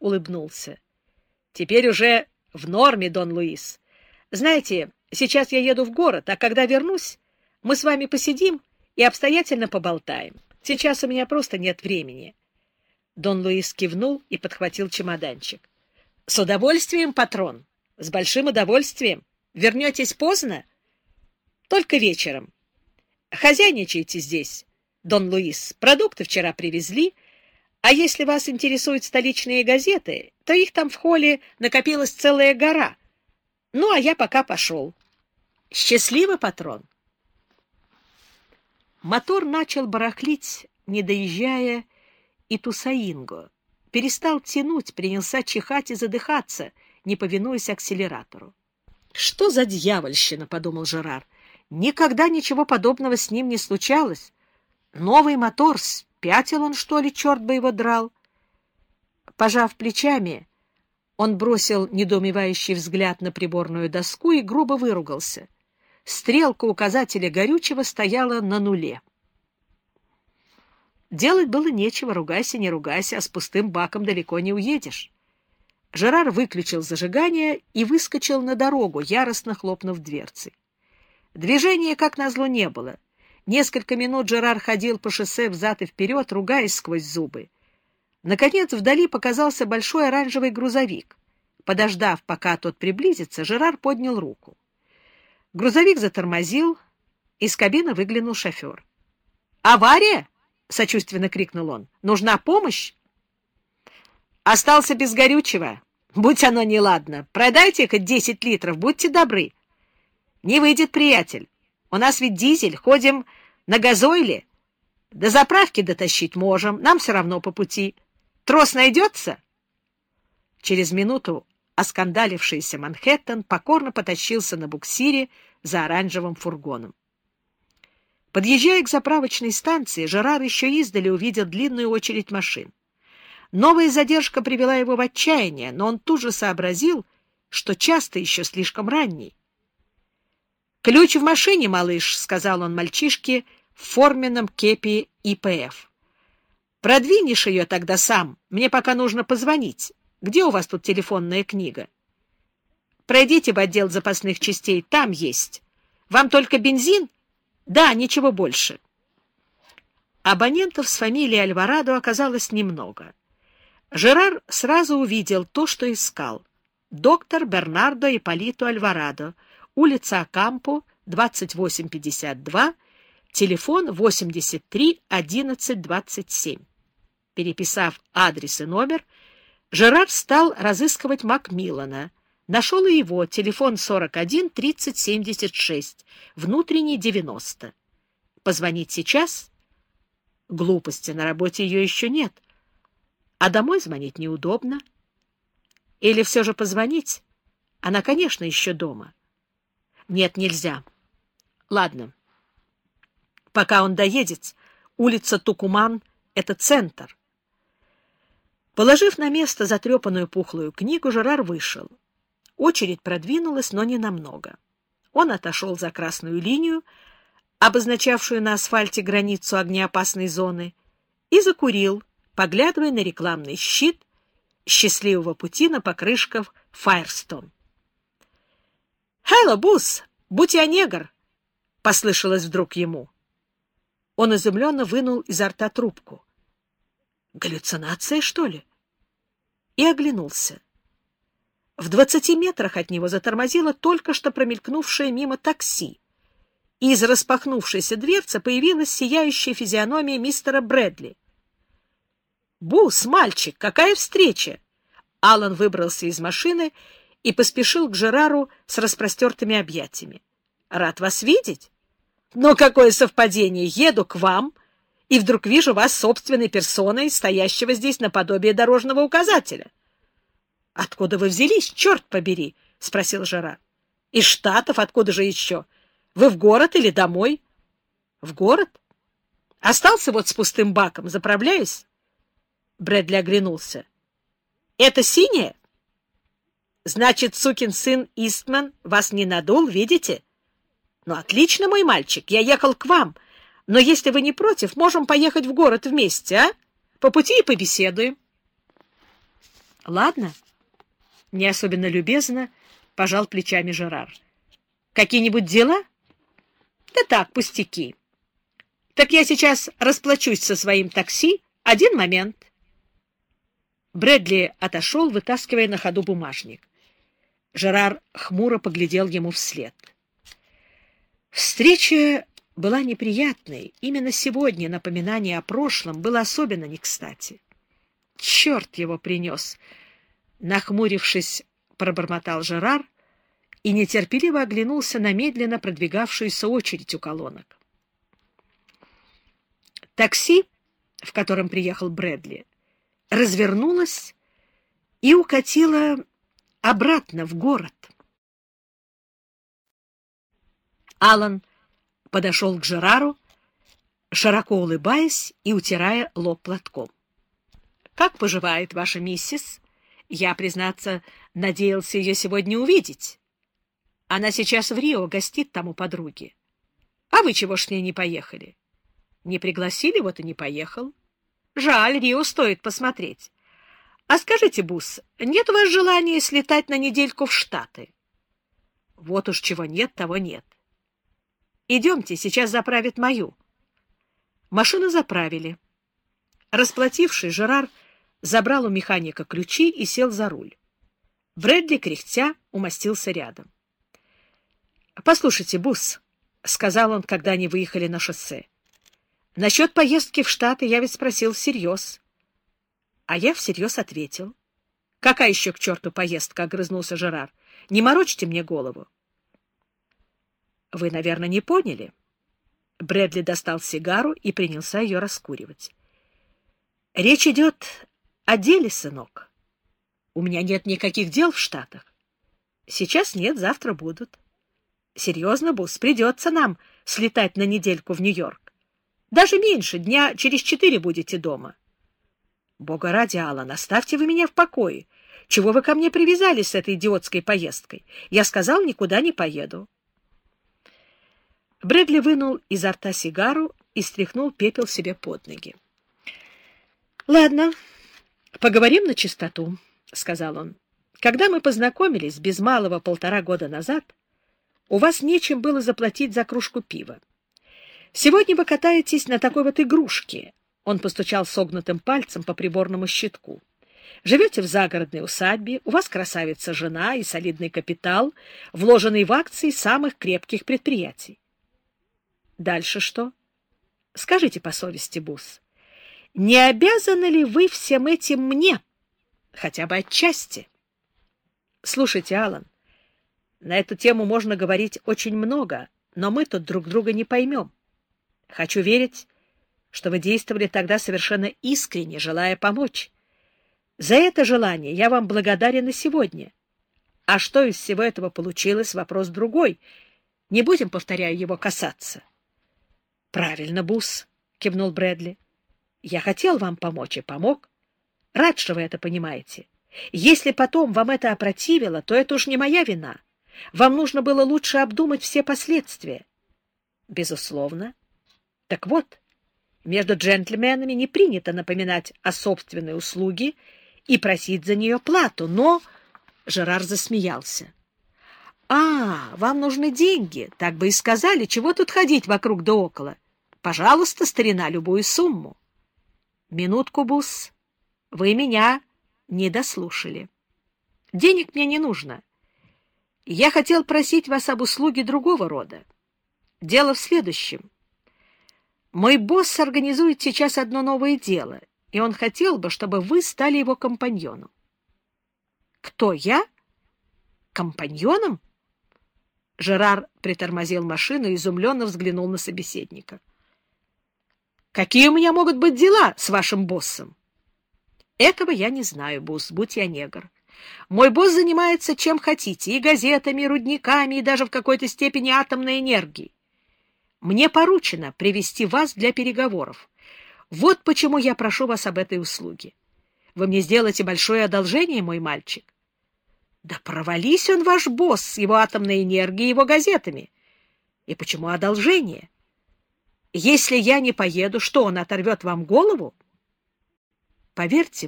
улыбнулся. Теперь уже в норме, Дон Луис. Знаете, сейчас я еду в город, а когда вернусь, мы с вами посидим и обстоятельно поболтаем. Сейчас у меня просто нет времени. Дон Луис кивнул и подхватил чемоданчик. — С удовольствием, патрон. С большим удовольствием. Вернетесь поздно? — Только вечером. Хозяйничайте здесь, Дон Луис. Продукты вчера привезли, — а если вас интересуют столичные газеты, то их там в холле накопилась целая гора. Ну, а я пока пошел. Счастливо, патрон. Мотор начал барахлить, не доезжая и Тусаинго. Перестал тянуть, принялся чихать и задыхаться, не повинуясь акселератору. «Что за дьявольщина?» — подумал Жерар. «Никогда ничего подобного с ним не случалось. Новый мотор с Спятил он, что ли, черт бы его драл? Пожав плечами, он бросил недоумевающий взгляд на приборную доску и грубо выругался. Стрелка указателя горючего стояла на нуле. Делать было нечего, ругайся, не ругайся, а с пустым баком далеко не уедешь. Жерар выключил зажигание и выскочил на дорогу, яростно хлопнув дверцей. Движения, как назло, не было — Несколько минут Жерар ходил по шоссе взад и вперед, ругаясь сквозь зубы. Наконец вдали показался большой оранжевый грузовик. Подождав, пока тот приблизится, Жерар поднял руку. Грузовик затормозил, из кабины выглянул шофер. «Авария!» — сочувственно крикнул он. «Нужна помощь?» «Остался без горючего. Будь оно неладно. Продайте-ка десять литров, будьте добры». «Не выйдет, приятель. У нас ведь дизель, ходим на газойле. До заправки дотащить можем, нам все равно по пути. Трос найдется?» Через минуту оскандалившийся Манхэттен покорно потащился на буксире за оранжевым фургоном. Подъезжая к заправочной станции, Жерар еще издали увидел длинную очередь машин. Новая задержка привела его в отчаяние, но он тут же сообразил, что часто еще слишком ранний. «Ключ в машине, малыш», — сказал он мальчишке в форменном кепи ИПФ. «Продвинешь ее тогда сам. Мне пока нужно позвонить. Где у вас тут телефонная книга?» «Пройдите в отдел запасных частей, там есть. Вам только бензин?» «Да, ничего больше». Абонентов с фамилией Альварадо оказалось немного. Жерар сразу увидел то, что искал. Доктор Бернардо Ипполито Альварадо — улица Акампо, 2852, телефон 83 11 27. Переписав адрес и номер, Жерар стал разыскивать Макмиллана. Нашел и его, телефон 41 30 76, внутренний 90. Позвонить сейчас? Глупости, на работе ее еще нет. А домой звонить неудобно. Или все же позвонить? Она, конечно, еще дома. Нет, нельзя. Ладно. Пока он доедет, улица Тукуман — это центр. Положив на место затрепанную пухлую книгу, Жерар вышел. Очередь продвинулась, но не намного. Он отошел за красную линию, обозначавшую на асфальте границу огнеопасной зоны, и закурил, поглядывая на рекламный щит счастливого пути на покрышках Файрстон. «Хэлло, Бус! Будь я негр!» — послышалось вдруг ему. Он изумленно вынул изо рта трубку. «Галлюцинация, что ли?» И оглянулся. В двадцати метрах от него затормозило только что промелькнувшее мимо такси. И из распахнувшейся дверцы появилась сияющая физиономия мистера Брэдли. «Бус, мальчик, какая встреча!» Алан выбрался из машины и поспешил к Жерару с распростертыми объятиями. — Рад вас видеть. Но какое совпадение! Еду к вам, и вдруг вижу вас собственной персоной, стоящего здесь наподобие дорожного указателя. — Откуда вы взялись, черт побери? — спросил Жерар. — Из Штатов, откуда же еще? Вы в город или домой? — В город? Остался вот с пустым баком, заправляюсь. Брэдли оглянулся. — Это синее? Значит, сукин сын Истман вас не надул, видите? Ну, отлично, мой мальчик, я ехал к вам. Но если вы не против, можем поехать в город вместе, а? По пути и побеседуем. Ладно. Не особенно любезно пожал плечами Жерар. Какие-нибудь дела? Да так, пустяки. Так я сейчас расплачусь со своим такси. Один момент. Брэдли отошел, вытаскивая на ходу бумажник. Жерар хмуро поглядел ему вслед. Встреча была неприятной. Именно сегодня напоминание о прошлом было особенно не кстати. Черт его принес! Нахмурившись, пробормотал Жерар и нетерпеливо оглянулся на медленно продвигавшуюся очередь у колонок. Такси, в котором приехал Брэдли, развернулось и укатило обратно в город. Алан подошел к Жерару, широко улыбаясь и утирая лоб платком. — Как поживает ваша миссис? Я, признаться, надеялся ее сегодня увидеть. Она сейчас в Рио гостит там у подруги. А вы чего ж с ней не поехали? Не пригласили, вот и не поехал. Жаль, Рио стоит посмотреть. А скажите, Бус, нет у вас желания слетать на недельку в Штаты? Вот уж чего нет, того нет. Идемте, сейчас заправят мою. Машину заправили. Расплативший, Жерар забрал у механика ключи и сел за руль. Брэдли, кряхтя, умостился рядом. — Послушайте, Бус, — сказал он, когда они выехали на шоссе, — насчет поездки в Штаты я ведь спросил всерьез. А я всерьез ответил. — Какая еще к черту поездка? — огрызнулся Жерар. — Не морочьте мне голову. — Вы, наверное, не поняли. Брэдли достал сигару и принялся ее раскуривать. — Речь идет о деле, сынок. У меня нет никаких дел в Штатах. Сейчас нет, завтра будут. Серьезно, Бус, придется нам слетать на недельку в Нью-Йорк. Даже меньше, дня через четыре будете дома. Бога ради, Аллан, оставьте вы меня в покое. Чего вы ко мне привязались с этой идиотской поездкой? Я сказал, никуда не поеду. Брэдли вынул изо рта сигару и стряхнул пепел себе под ноги. — Ладно, поговорим на чистоту, — сказал он. — Когда мы познакомились без малого полтора года назад, у вас нечем было заплатить за кружку пива. Сегодня вы катаетесь на такой вот игрушке. Он постучал согнутым пальцем по приборному щитку. Живете в загородной усадьбе, у вас красавица жена и солидный капитал, вложенный в акции самых крепких предприятий. Дальше что? Скажите по совести, Бус, не обязаны ли вы всем этим мне? Хотя бы отчасти. Слушайте, Алан, на эту тему можно говорить очень много, но мы тут друг друга не поймем. Хочу верить, что вы действовали тогда совершенно искренне, желая помочь. За это желание я вам благодарен и сегодня. А что из всего этого получилось, вопрос другой. Не будем, повторяю, его касаться. — Правильно, Бус, — кивнул Брэдли. — Я хотел вам помочь и помог. Рад, что вы это понимаете. Если потом вам это опротивило, то это уж не моя вина. Вам нужно было лучше обдумать все последствия. — Безусловно. Так вот, между джентльменами не принято напоминать о собственной услуге и просить за нее плату, но... Жерар засмеялся. «А, вам нужны деньги, так бы и сказали. Чего тут ходить вокруг да около? Пожалуйста, старина, любую сумму». «Минутку, Бус, вы меня не дослушали. Денег мне не нужно. Я хотел просить вас об услуге другого рода. Дело в следующем. Мой босс организует сейчас одно новое дело, и он хотел бы, чтобы вы стали его компаньоном». «Кто я? Компаньоном?» Жерар притормозил машину и изумленно взглянул на собеседника. «Какие у меня могут быть дела с вашим боссом?» «Этого я не знаю, босс, будь я негр. Мой босс занимается чем хотите, и газетами, и рудниками, и даже в какой-то степени атомной энергией. Мне поручено привести вас для переговоров. Вот почему я прошу вас об этой услуге. Вы мне сделаете большое одолжение, мой мальчик. Да провались он, ваш босс, с его атомной энергией и его газетами. И почему одолжение? Если я не поеду, что он оторвет вам голову? Поверьте,